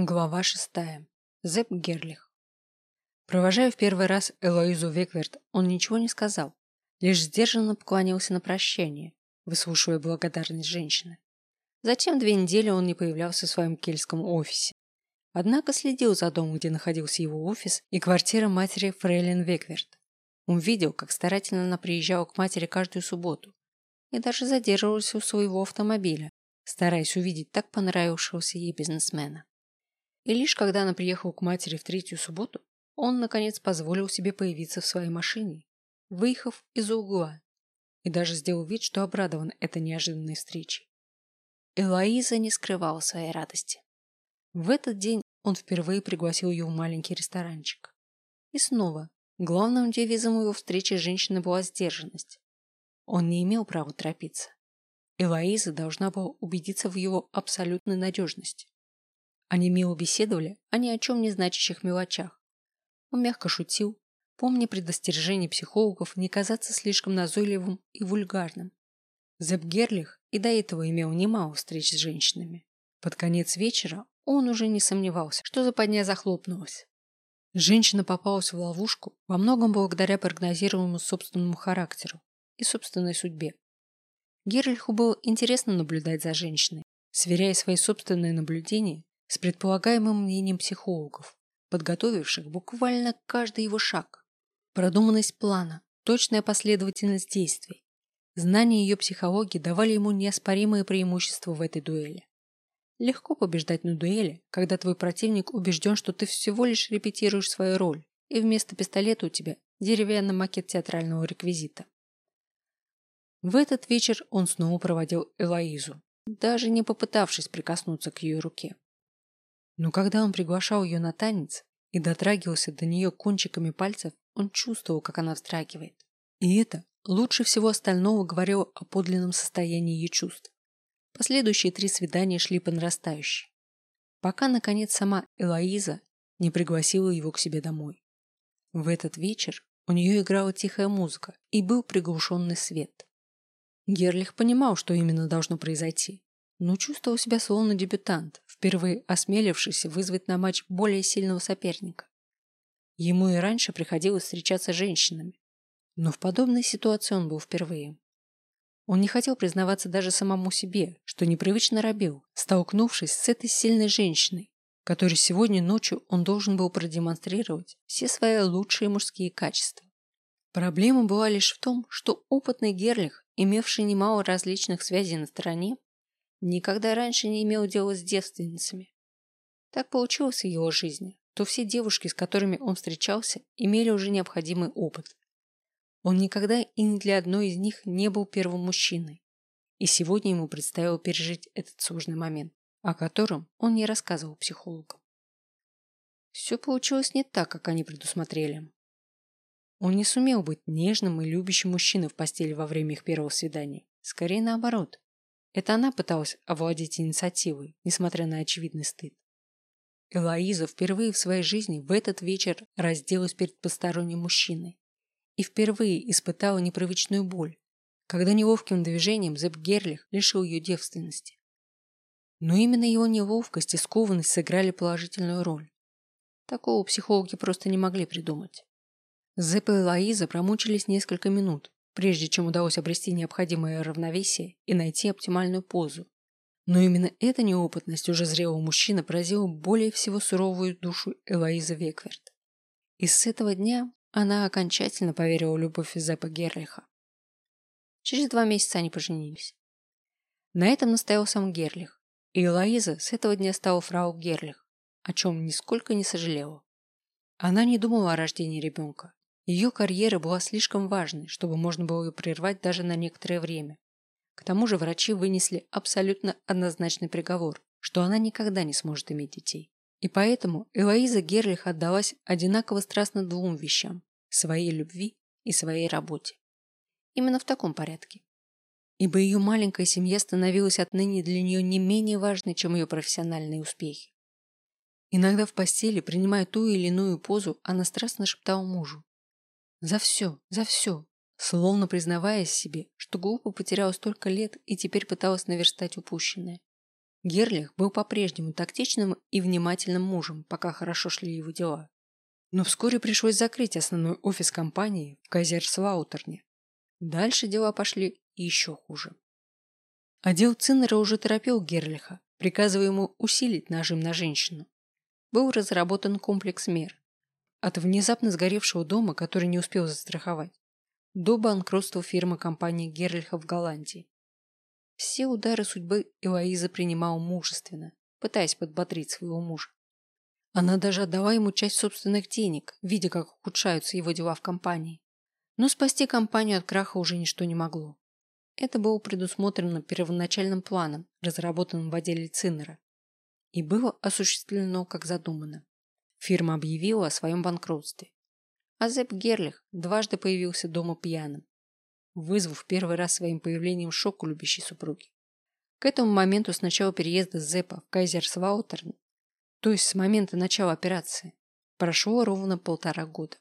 Глава шестая. Зепп Герлих. Провожая в первый раз Элоизу Векверт, он ничего не сказал, лишь сдержанно поклонился на прощание, выслушивая благодарность женщины. Затем две недели он не появлялся в своем кельтском офисе. Однако следил за домом, где находился его офис и квартира матери Фрейлин Векверт. Он видел, как старательно она приезжала к матери каждую субботу и даже задерживался у своего автомобиля, стараясь увидеть так понравившегося ей бизнесмена. И лишь когда она приехала к матери в третью субботу, он, наконец, позволил себе появиться в своей машине, выехав из угла, и даже сделал вид, что обрадован этой неожиданной встречей. Элоиза не скрывала своей радости. В этот день он впервые пригласил ее в маленький ресторанчик. И снова, главным девизом его встречи с женщиной была сдержанность. Он не имел права торопиться. Элоиза должна была убедиться в его абсолютной надежности. Они мило беседовали о ни о чем не значащих мелочах. Он мягко шутил, помня предостережение психологов не казаться слишком назойливым и вульгарным. Зепп Герлих и до этого имел немало встреч с женщинами. Под конец вечера он уже не сомневался, что западня захлопнулась. Женщина попалась в ловушку во многом благодаря прогнозируемому собственному характеру и собственной судьбе. Герлиху было интересно наблюдать за женщиной, сверяя свои собственные наблюдения с предполагаемым мнением психологов, подготовивших буквально каждый его шаг. Продуманность плана, точная последовательность действий. Знания ее психологии давали ему неоспоримое преимущество в этой дуэли. Легко побеждать на дуэли, когда твой противник убежден, что ты всего лишь репетируешь свою роль, и вместо пистолета у тебя деревянный макет театрального реквизита. В этот вечер он снова проводил Элоизу, даже не попытавшись прикоснуться к ее руке. Но когда он приглашал ее на танец и дотрагивался до нее кончиками пальцев, он чувствовал, как она вздрагивает. И это лучше всего остального говорило о подлинном состоянии ее чувств. Последующие три свидания шли по нарастающей. Пока, наконец, сама Элоиза не пригласила его к себе домой. В этот вечер у нее играла тихая музыка и был приглушенный свет. Герлих понимал, что именно должно произойти, но чувствовал себя словно дебютант, впервые осмелившийся вызвать на матч более сильного соперника. Ему и раньше приходилось встречаться с женщинами, но в подобной ситуации он был впервые. Он не хотел признаваться даже самому себе, что непривычно робил, столкнувшись с этой сильной женщиной, которой сегодня ночью он должен был продемонстрировать все свои лучшие мужские качества. Проблема была лишь в том, что опытный Герлих, имевший немало различных связей на стороне, Никогда раньше не имел дела с девственницами. Так получилось в его жизни, то все девушки, с которыми он встречался, имели уже необходимый опыт. Он никогда и ни для одной из них не был первым мужчиной. И сегодня ему предстояло пережить этот сложный момент, о котором он не рассказывал психологам. Все получилось не так, как они предусмотрели. Он не сумел быть нежным и любящим мужчиной в постели во время их первого свидания. Скорее наоборот. Это она пыталась овладеть инициативой, несмотря на очевидный стыд. Элоиза впервые в своей жизни в этот вечер разделась перед посторонним мужчиной и впервые испытала непривычную боль, когда неловким движением Зепп Герлих лишил ее девственности. Но именно его неловкость и скованность сыграли положительную роль. Такого психологи просто не могли придумать. Зепп и Элоиза промучились несколько минут, прежде чем удалось обрести необходимое равновесие и найти оптимальную позу. Но именно эта неопытность уже зрелого мужчины поразила более всего суровую душу Элоизы Векверт. И с этого дня она окончательно поверила в любовь Зеппа Герлиха. Через два месяца они поженились. На этом настоял сам Герлих, и Элоиза с этого дня стала фрау Герлих, о чем нисколько не сожалела. Она не думала о рождении ребенка, ее карьера была слишком важной, чтобы можно было ее прервать даже на некоторое время. К тому же врачи вынесли абсолютно однозначный приговор, что она никогда не сможет иметь детей. И поэтому Элоиза Герлих отдалась одинаково страстно двум вещам – своей любви и своей работе. Именно в таком порядке. Ибо ее маленькая семья становилась отныне для нее не менее важной, чем ее профессиональные успехи. Иногда в постели, принимая ту или иную позу, она страстно шептала мужу за все, за все. Словно признаваясь себе, что глупо потеряла столько лет и теперь пыталась наверстать упущенное. Герлих был по-прежнему тактичным и внимательным мужем, пока хорошо шли его дела. Но вскоре пришлось закрыть основной офис компании в Кайзерслаутерне. Дальше дела пошли еще хуже. Отдел Циннера уже торопил Герлиха, приказывая ему усилить нажим на женщину. Был разработан комплекс мер. От внезапно сгоревшего дома, который не успел застраховать, до банкротства фирмы компании Герлиха в Голландии. Все удары судьбы Элоиза принимала мужественно, пытаясь подбодрить своего мужа. Она даже отдала ему часть собственных денег, видя, как ухудшаются его дела в компании. Но спасти компанию от краха уже ничто не могло. Это было предусмотрено первоначальным планом, разработанным в отделе Циннера, и было осуществлено как задумано. Фирма объявила о своем банкротстве. А Зепп Герлих дважды появился дома пьяным, вызвав первый раз своим появлением шок у любящей супруги. К этому моменту с начала переезда Зеппа в Кайзерсваутерн то есть с момента начала операции, прошло ровно полтора года.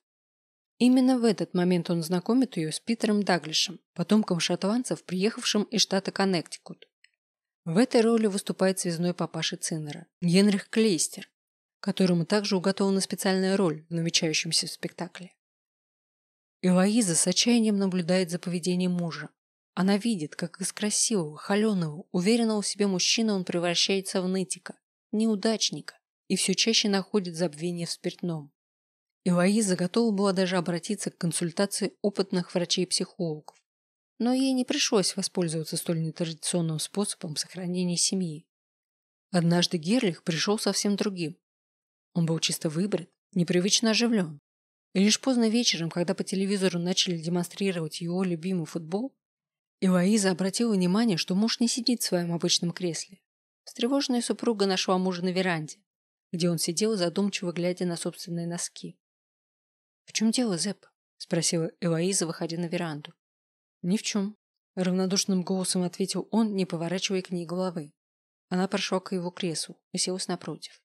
Именно в этот момент он знакомит ее с Питером Даглишем, потомком шотландцев, приехавшим из штата Коннектикут. В этой роли выступает связной папаша Циннера, Генрих Клейстер, которому также уготована специальная роль в намечающемся спектакле. Элоиза с отчаянием наблюдает за поведением мужа. Она видит, как из красивого, холеного, уверенного в себе мужчины он превращается в нытика, неудачника, и все чаще находит забвение в спиртном. Элоиза готова была даже обратиться к консультации опытных врачей-психологов. Но ей не пришлось воспользоваться столь нетрадиционным способом сохранения семьи. Однажды Герлих пришел совсем другим. Он был чисто выбрит, непривычно оживлен. И лишь поздно вечером, когда по телевизору начали демонстрировать его любимый футбол, Элоиза обратила внимание, что муж не сидит в своем обычном кресле. Встревоженная супруга нашла мужа на веранде, где он сидел, задумчиво глядя на собственные носки. «В чем дело, Зэп?» – спросила Элоиза, выходя на веранду. «Ни в чем», – равнодушным голосом ответил он, не поворачивая к ней головы. Она прошла к его креслу, уселась напротив.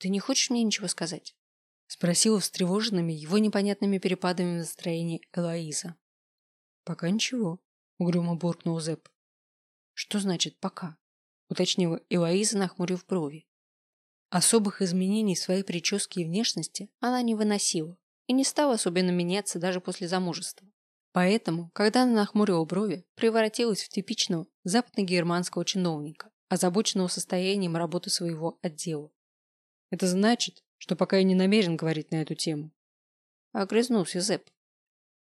«Ты не хочешь мне ничего сказать?» – спросила встревоженными его непонятными перепадами настроения Элоиза. «Пока ничего», – угрюмо буркнул Зэп. «Что значит «пока»?» – уточнила Элоиза, нахмурив брови. Особых изменений в своей прическе и внешности она не выносила и не стала особенно меняться даже после замужества. Поэтому, когда она нахмурила брови, превратилась в типичного западно-германского чиновника, озабоченного состоянием работы своего отдела. Это значит, что пока я не намерен говорить на эту тему. Огрызнулся Зепп.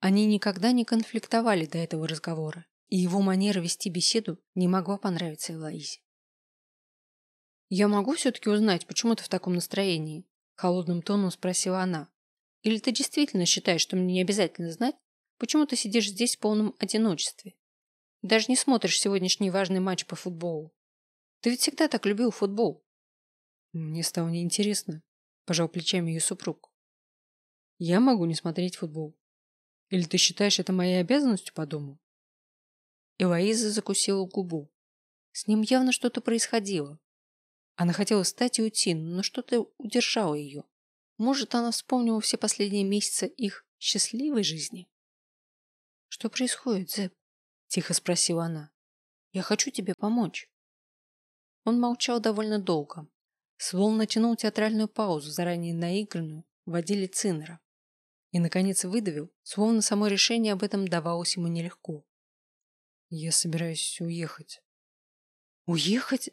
Они никогда не конфликтовали до этого разговора, и его манера вести беседу не могла понравиться Элоизе. «Я могу все-таки узнать, почему ты в таком настроении?» Холодным тоном спросила она. «Или ты действительно считаешь, что мне не обязательно знать, почему ты сидишь здесь в полном одиночестве? Даже не смотришь сегодняшний важный матч по футболу. Ты ведь всегда так любил футбол». Мне стало неинтересно, пожал плечами ее супруг. «Я могу не смотреть футбол. Или ты считаешь это моей обязанностью по дому?» Элоиза закусила губу. С ним явно что-то происходило. Она хотела встать и уйти, но что-то удержало ее. Может, она вспомнила все последние месяцы их счастливой жизни? «Что происходит, Зэп?» – тихо спросила она. «Я хочу тебе помочь». Он молчал довольно долго, словно натянул театральную паузу, заранее наигранную, в отделе Циннера. И, наконец, выдавил, словно само решение об этом давалось ему нелегко. «Я собираюсь уехать». «Уехать?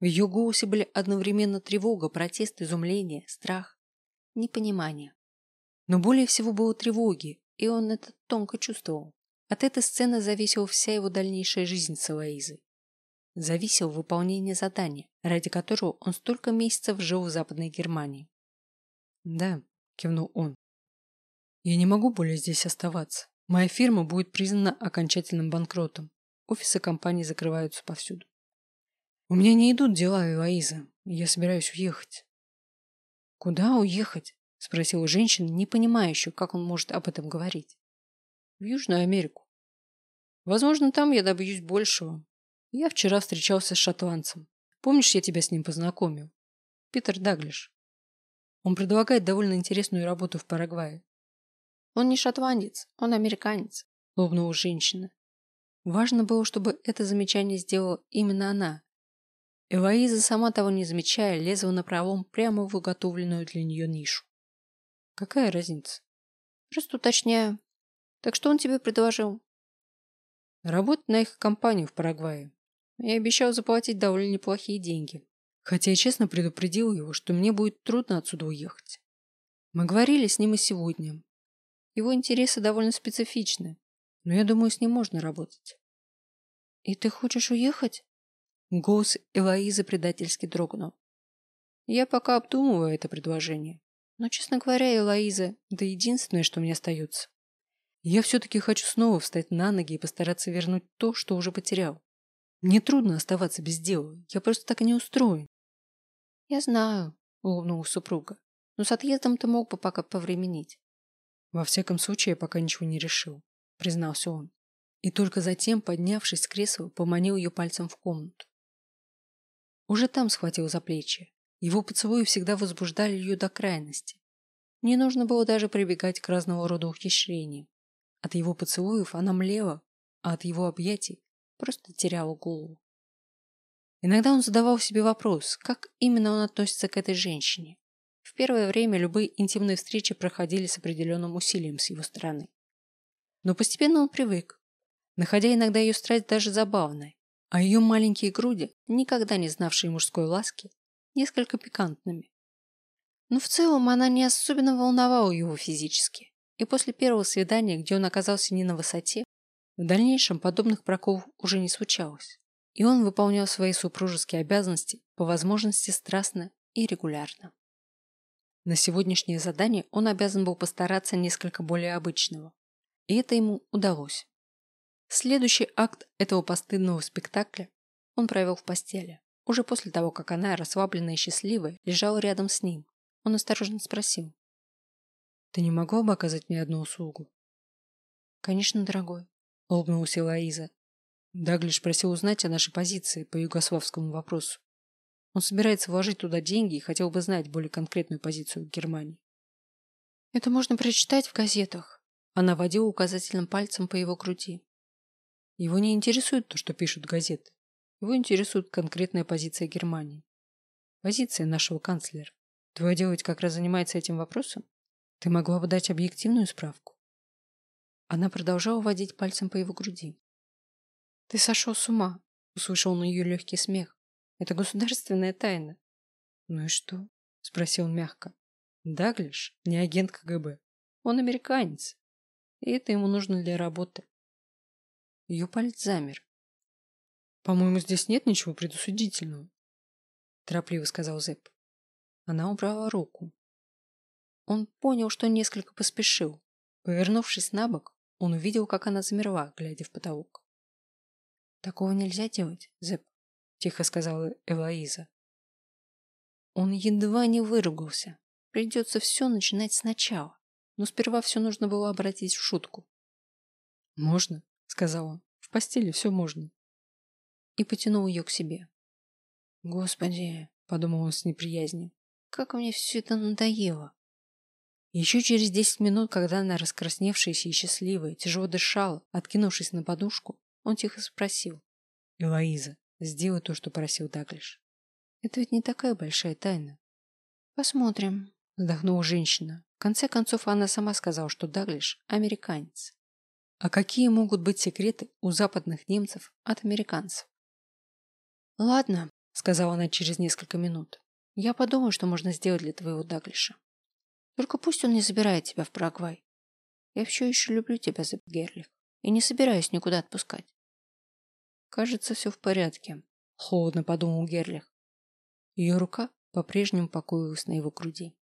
В ее голосе были одновременно тревога, протест, изумление, страх, непонимание. Но более всего было тревоги, и он это тонко чувствовал. От этой сцены зависела вся его дальнейшая жизнь с Элоизой. Зависело выполнение задания, ради которого он столько месяцев жил в Западной Германии. «Да», – кивнул он. «Я не могу более здесь оставаться. Моя фирма будет признана окончательным банкротом. Офисы компании закрываются повсюду. У меня не идут дела, Элоиза. Я собираюсь уехать. Куда уехать? Спросила женщина, не понимающая, как он может об этом говорить. В Южную Америку. Возможно, там я добьюсь большего. Я вчера встречался с шотландцем. Помнишь, я тебя с ним познакомил? Питер Даглиш. Он предлагает довольно интересную работу в Парагвае. Он не шотландец, он американец, улыбнулась женщина. Важно было, чтобы это замечание сделала именно она, Элоиза, сама того не замечая, лезла на пролом прямо в уготовленную для нее нишу. Какая разница? Просто уточняю. Так что он тебе предложил? Работать на их компанию в Парагвае. Я обещал заплатить довольно неплохие деньги. Хотя я честно предупредил его, что мне будет трудно отсюда уехать. Мы говорили с ним и сегодня. Его интересы довольно специфичны, но я думаю, с ним можно работать. И ты хочешь уехать? Голос Элоизы предательски дрогнул. Я пока обдумываю это предложение. Но, честно говоря, Элоиза, это единственное, что мне остается. Я все-таки хочу снова встать на ноги и постараться вернуть то, что уже потерял. Мне трудно оставаться без дела. Я просто так и не устроен. Я знаю, улыбнулась супруга. Но с отъездом ты мог бы пока повременить. Во всяком случае, я пока ничего не решил, признался он. И только затем, поднявшись с кресла, поманил ее пальцем в комнату. Уже там схватил за плечи. Его поцелуи всегда возбуждали ее до крайности. Не нужно было даже прибегать к разного рода ухищрениям. От его поцелуев она млела, а от его объятий просто теряла голову. Иногда он задавал себе вопрос, как именно он относится к этой женщине. В первое время любые интимные встречи проходили с определенным усилием с его стороны. Но постепенно он привык, находя иногда ее страсть даже забавной, а ее маленькие груди, никогда не знавшие мужской ласки, несколько пикантными. Но в целом она не особенно волновала его физически, и после первого свидания, где он оказался не на высоте, в дальнейшем подобных проколов уже не случалось, и он выполнял свои супружеские обязанности по возможности страстно и регулярно. На сегодняшнее задание он обязан был постараться несколько более обычного, и это ему удалось. Следующий акт этого постыдного спектакля он провел в постели. Уже после того, как она, расслабленная и счастливая, лежала рядом с ним, он осторожно спросил. «Ты не могла бы оказать мне одну услугу?» «Конечно, дорогой улыбнулась Элоиза. Даглиш просил узнать о нашей позиции по югославскому вопросу. Он собирается вложить туда деньги и хотел бы знать более конкретную позицию Германии. Это можно прочитать в газетах. Она водила указательным пальцем по его груди. Его не интересует то, что пишут газеты. Его интересует конкретная позиция Германии. Позиция нашего канцлера. Твое дело как раз занимается этим вопросом? Ты могла бы дать объективную справку. Она продолжала водить пальцем по его груди. «Ты сошел с ума!» — услышал он ее легкий смех. «Это государственная тайна». «Ну и что?» — спросил он мягко. «Даглиш не агент КГБ. Он американец. И это ему нужно для работы». Ее палец замер. «По-моему, здесь нет ничего предусудительного», — торопливо сказал Зепп. Она убрала руку. Он понял, что несколько поспешил. Повернувшись на бок, он увидел, как она замерла, глядя в потолок. «Такого нельзя делать, Зэп», — тихо сказала Элоиза. Он едва не выругался. Придется все начинать сначала. Но сперва все нужно было обратить в шутку. «Можно», — сказал он. «В постели все можно». И потянул ее к себе. «Господи», — подумал он с неприязнью, — «как мне все это надоело». Еще через десять минут, когда она, раскрасневшаяся и счастливая, тяжело дышала, откинувшись на подушку, он тихо спросил. «Элоиза, сделай то, что просил Даглиш. Это ведь не такая большая тайна». «Посмотрим», — вздохнула женщина. В конце концов, она сама сказала, что Даглиш — американец. А какие могут быть секреты у западных немцев от американцев? «Ладно», — сказала она через несколько минут. «Я подумаю, что можно сделать для твоего Даглиша». Только пусть он не забирает тебя в Парагвай. Я все еще люблю тебя, Зеп Герлих, и не собираюсь никуда отпускать. Кажется, все в порядке, холодно подумал Герлих. Ее рука по-прежнему покоилась на его груди.